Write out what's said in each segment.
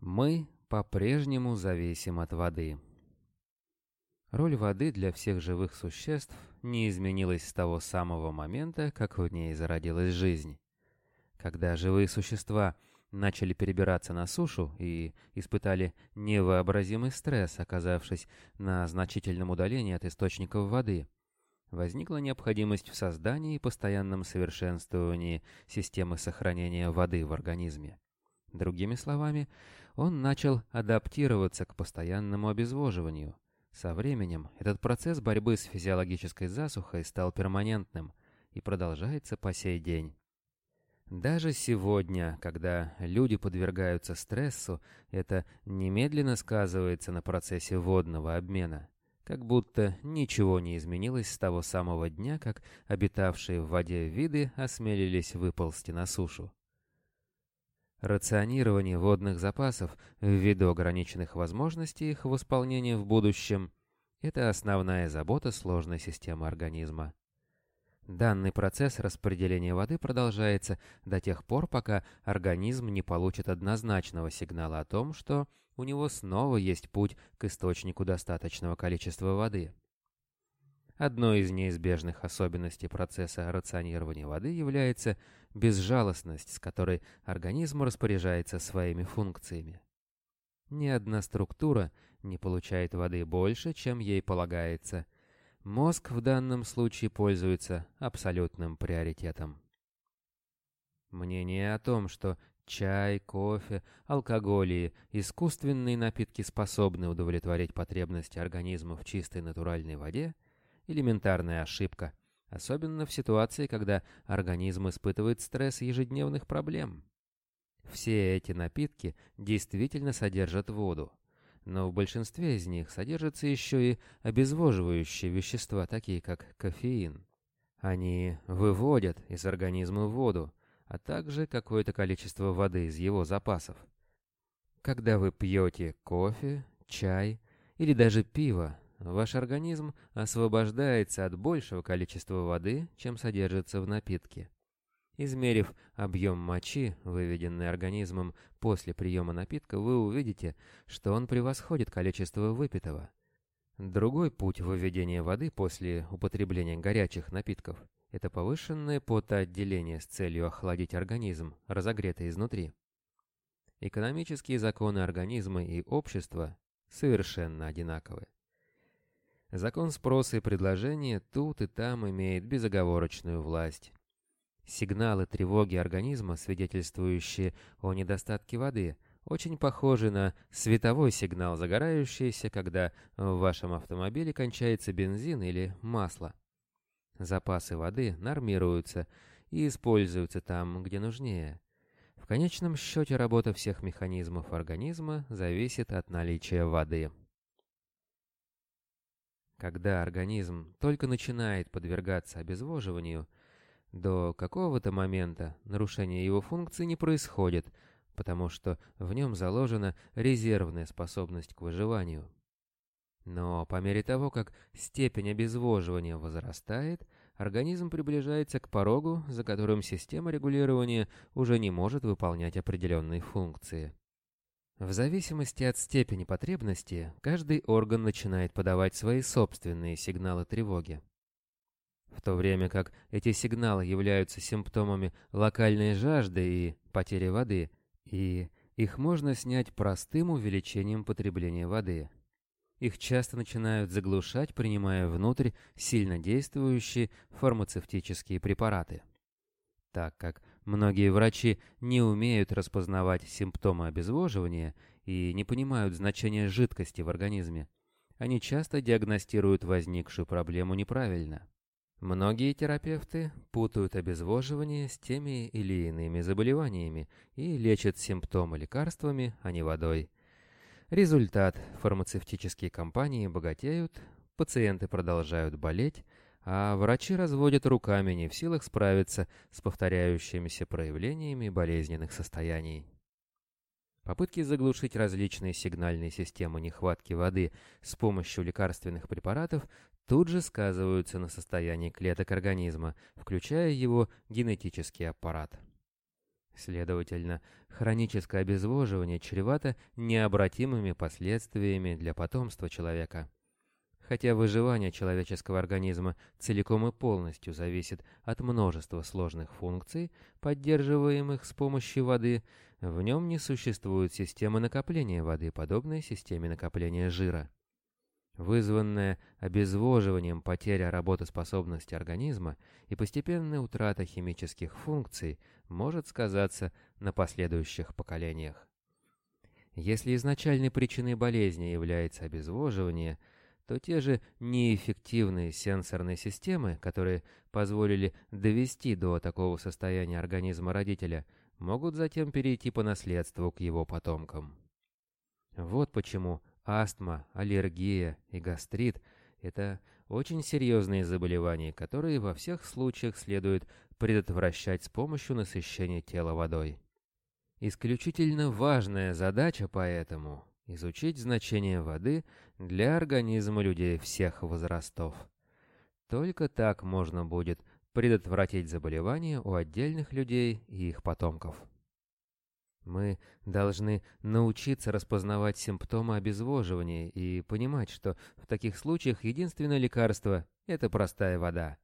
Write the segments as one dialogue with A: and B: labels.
A: Мы по-прежнему зависим от воды. Роль воды для всех живых существ не изменилась с того самого момента, как в ней зародилась жизнь. Когда живые существа начали перебираться на сушу и испытали невообразимый стресс, оказавшись на значительном удалении от источников воды, возникла необходимость в создании и постоянном совершенствовании системы сохранения воды в организме. Другими словами, он начал адаптироваться к постоянному обезвоживанию. Со временем этот процесс борьбы с физиологической засухой стал перманентным и продолжается по сей день. Даже сегодня, когда люди подвергаются стрессу, это немедленно сказывается на процессе водного обмена. Как будто ничего не изменилось с того самого дня, как обитавшие в воде виды осмелились выползти на сушу. Рационирование водных запасов ввиду ограниченных возможностей их восполнения в будущем – это основная забота сложной системы организма. Данный процесс распределения воды продолжается до тех пор, пока организм не получит однозначного сигнала о том, что у него снова есть путь к источнику достаточного количества воды. Одной из неизбежных особенностей процесса рационирования воды является безжалостность, с которой организм распоряжается своими функциями. Ни одна структура не получает воды больше, чем ей полагается. Мозг в данном случае пользуется абсолютным приоритетом. Мнение о том, что чай, кофе, алкоголь и искусственные напитки способны удовлетворить потребности организма в чистой натуральной воде – элементарная ошибка, особенно в ситуации, когда организм испытывает стресс ежедневных проблем. Все эти напитки действительно содержат воду, но в большинстве из них содержатся еще и обезвоживающие вещества, такие как кофеин. Они выводят из организма воду, а также какое-то количество воды из его запасов. Когда вы пьете кофе, чай или даже пиво, ваш организм освобождается от большего количества воды, чем содержится в напитке. Измерив объем мочи, выведенный организмом после приема напитка, вы увидите, что он превосходит количество выпитого. Другой путь выведения воды после употребления горячих напитков – это повышенное потоотделение с целью охладить организм, разогретый изнутри. Экономические законы организма и общества совершенно одинаковы. Закон спроса и предложения тут и там имеет безоговорочную власть. Сигналы тревоги организма, свидетельствующие о недостатке воды, очень похожи на световой сигнал, загорающийся, когда в вашем автомобиле кончается бензин или масло. Запасы воды нормируются и используются там, где нужнее. В конечном счете работа всех механизмов организма зависит от наличия воды. Когда организм только начинает подвергаться обезвоживанию, до какого-то момента нарушение его функций не происходит, потому что в нем заложена резервная способность к выживанию. Но по мере того, как степень обезвоживания возрастает, организм приближается к порогу, за которым система регулирования уже не может выполнять определенные функции. В зависимости от степени потребности, каждый орган начинает подавать свои собственные сигналы тревоги. В то время как эти сигналы являются симптомами локальной жажды и потери воды, и их можно снять простым увеличением потребления воды. Их часто начинают заглушать, принимая внутрь сильно действующие фармацевтические препараты. Так как Многие врачи не умеют распознавать симптомы обезвоживания и не понимают значения жидкости в организме. Они часто диагностируют возникшую проблему неправильно. Многие терапевты путают обезвоживание с теми или иными заболеваниями и лечат симптомы лекарствами, а не водой. Результат – фармацевтические компании богатеют, пациенты продолжают болеть, а врачи разводят руками, не в силах справиться с повторяющимися проявлениями болезненных состояний. Попытки заглушить различные сигнальные системы нехватки воды с помощью лекарственных препаратов тут же сказываются на состоянии клеток организма, включая его генетический аппарат. Следовательно, хроническое обезвоживание чревато необратимыми последствиями для потомства человека. Хотя выживание человеческого организма целиком и полностью зависит от множества сложных функций, поддерживаемых с помощью воды, в нем не существует системы накопления воды, подобной системе накопления жира. Вызванная обезвоживанием потеря работоспособности организма и постепенная утрата химических функций может сказаться на последующих поколениях. Если изначальной причиной болезни является обезвоживание – то те же неэффективные сенсорные системы, которые позволили довести до такого состояния организма родителя, могут затем перейти по наследству к его потомкам. Вот почему астма, аллергия и гастрит – это очень серьезные заболевания, которые во всех случаях следует предотвращать с помощью насыщения тела водой. Исключительно важная задача поэтому изучить значение воды для организма людей всех возрастов. Только так можно будет предотвратить заболевания у отдельных людей и их потомков. Мы должны научиться распознавать симптомы обезвоживания и понимать, что в таких случаях единственное лекарство – это простая вода.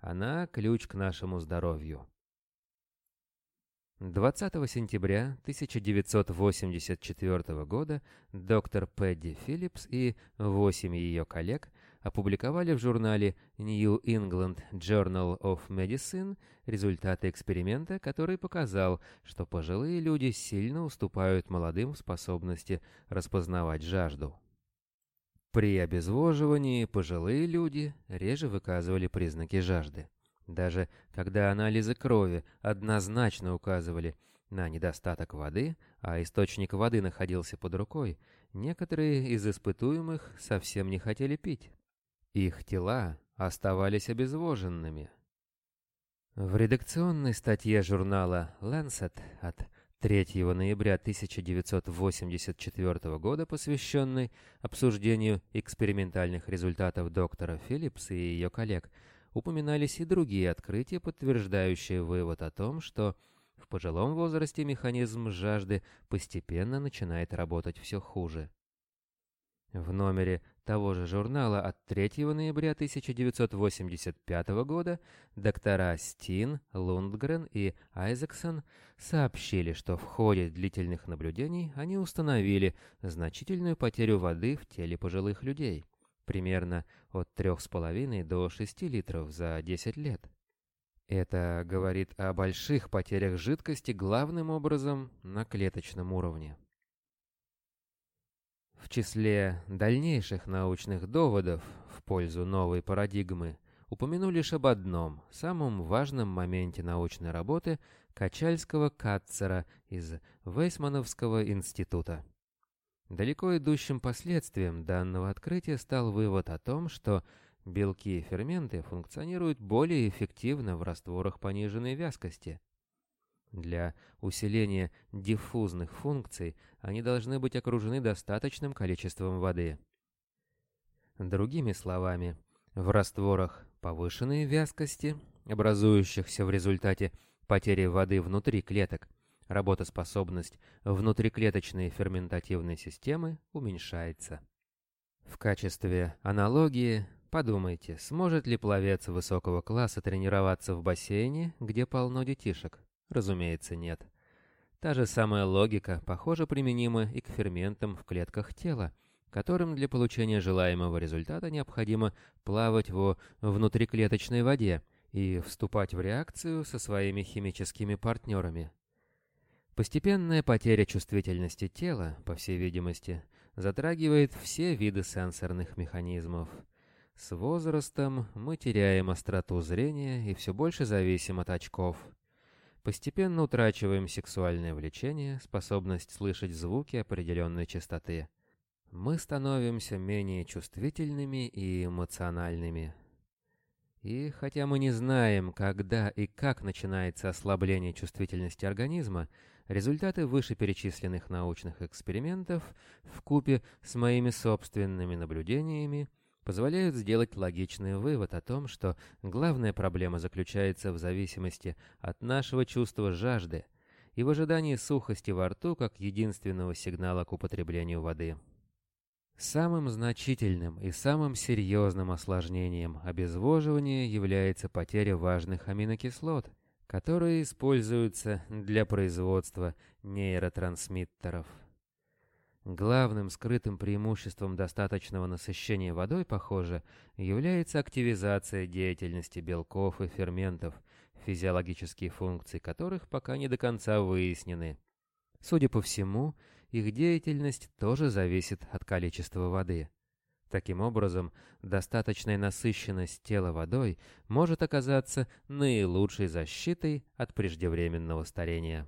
A: Она – ключ к нашему здоровью. 20 сентября 1984 года доктор Пэдди Филлипс и восемь ее коллег опубликовали в журнале New England Journal of Medicine результаты эксперимента, который показал, что пожилые люди сильно уступают молодым в способности распознавать жажду. При обезвоживании пожилые люди реже выказывали признаки жажды. Даже когда анализы крови однозначно указывали на недостаток воды, а источник воды находился под рукой, некоторые из испытуемых совсем не хотели пить. Их тела оставались обезвоженными. В редакционной статье журнала Lancet от 3 ноября 1984 года, посвященной обсуждению экспериментальных результатов доктора Филлипс и ее коллег, упоминались и другие открытия, подтверждающие вывод о том, что в пожилом возрасте механизм жажды постепенно начинает работать все хуже. В номере того же журнала от 3 ноября 1985 года доктора Стин, Лундгрен и Айзексон сообщили, что в ходе длительных наблюдений они установили значительную потерю воды в теле пожилых людей – примерно от 3,5 до 6 литров за 10 лет. Это говорит о больших потерях жидкости главным образом на клеточном уровне. В числе дальнейших научных доводов в пользу новой парадигмы упомяну лишь об одном, самом важном моменте научной работы Качальского Катцера из Вейсмановского института. Далеко идущим последствием данного открытия стал вывод о том, что белки и ферменты функционируют более эффективно в растворах пониженной вязкости. Для усиления диффузных функций они должны быть окружены достаточным количеством воды. Другими словами, в растворах повышенной вязкости, образующихся в результате потери воды внутри клеток, работоспособность внутриклеточной ферментативной системы уменьшается. В качестве аналогии подумайте, сможет ли пловец высокого класса тренироваться в бассейне, где полно детишек? Разумеется, нет. Та же самая логика, похоже, применима и к ферментам в клетках тела, которым для получения желаемого результата необходимо плавать во внутриклеточной воде и вступать в реакцию со своими химическими партнерами. Постепенная потеря чувствительности тела, по всей видимости, затрагивает все виды сенсорных механизмов. С возрастом мы теряем остроту зрения и все больше зависим от очков. Постепенно утрачиваем сексуальное влечение, способность слышать звуки определенной частоты. Мы становимся менее чувствительными и эмоциональными. И хотя мы не знаем, когда и как начинается ослабление чувствительности организма, Результаты вышеперечисленных научных экспериментов в купе с моими собственными наблюдениями позволяют сделать логичный вывод о том, что главная проблема заключается в зависимости от нашего чувства жажды, и в ожидании сухости во рту как единственного сигнала к употреблению воды. Самым значительным и самым серьезным осложнением обезвоживания является потеря важных аминокислот, которые используются для производства нейротрансмиттеров. Главным скрытым преимуществом достаточного насыщения водой, похоже, является активизация деятельности белков и ферментов, физиологические функции которых пока не до конца выяснены. Судя по всему, их деятельность тоже зависит от количества воды. Таким образом, достаточная насыщенность тела водой может оказаться наилучшей защитой от преждевременного старения.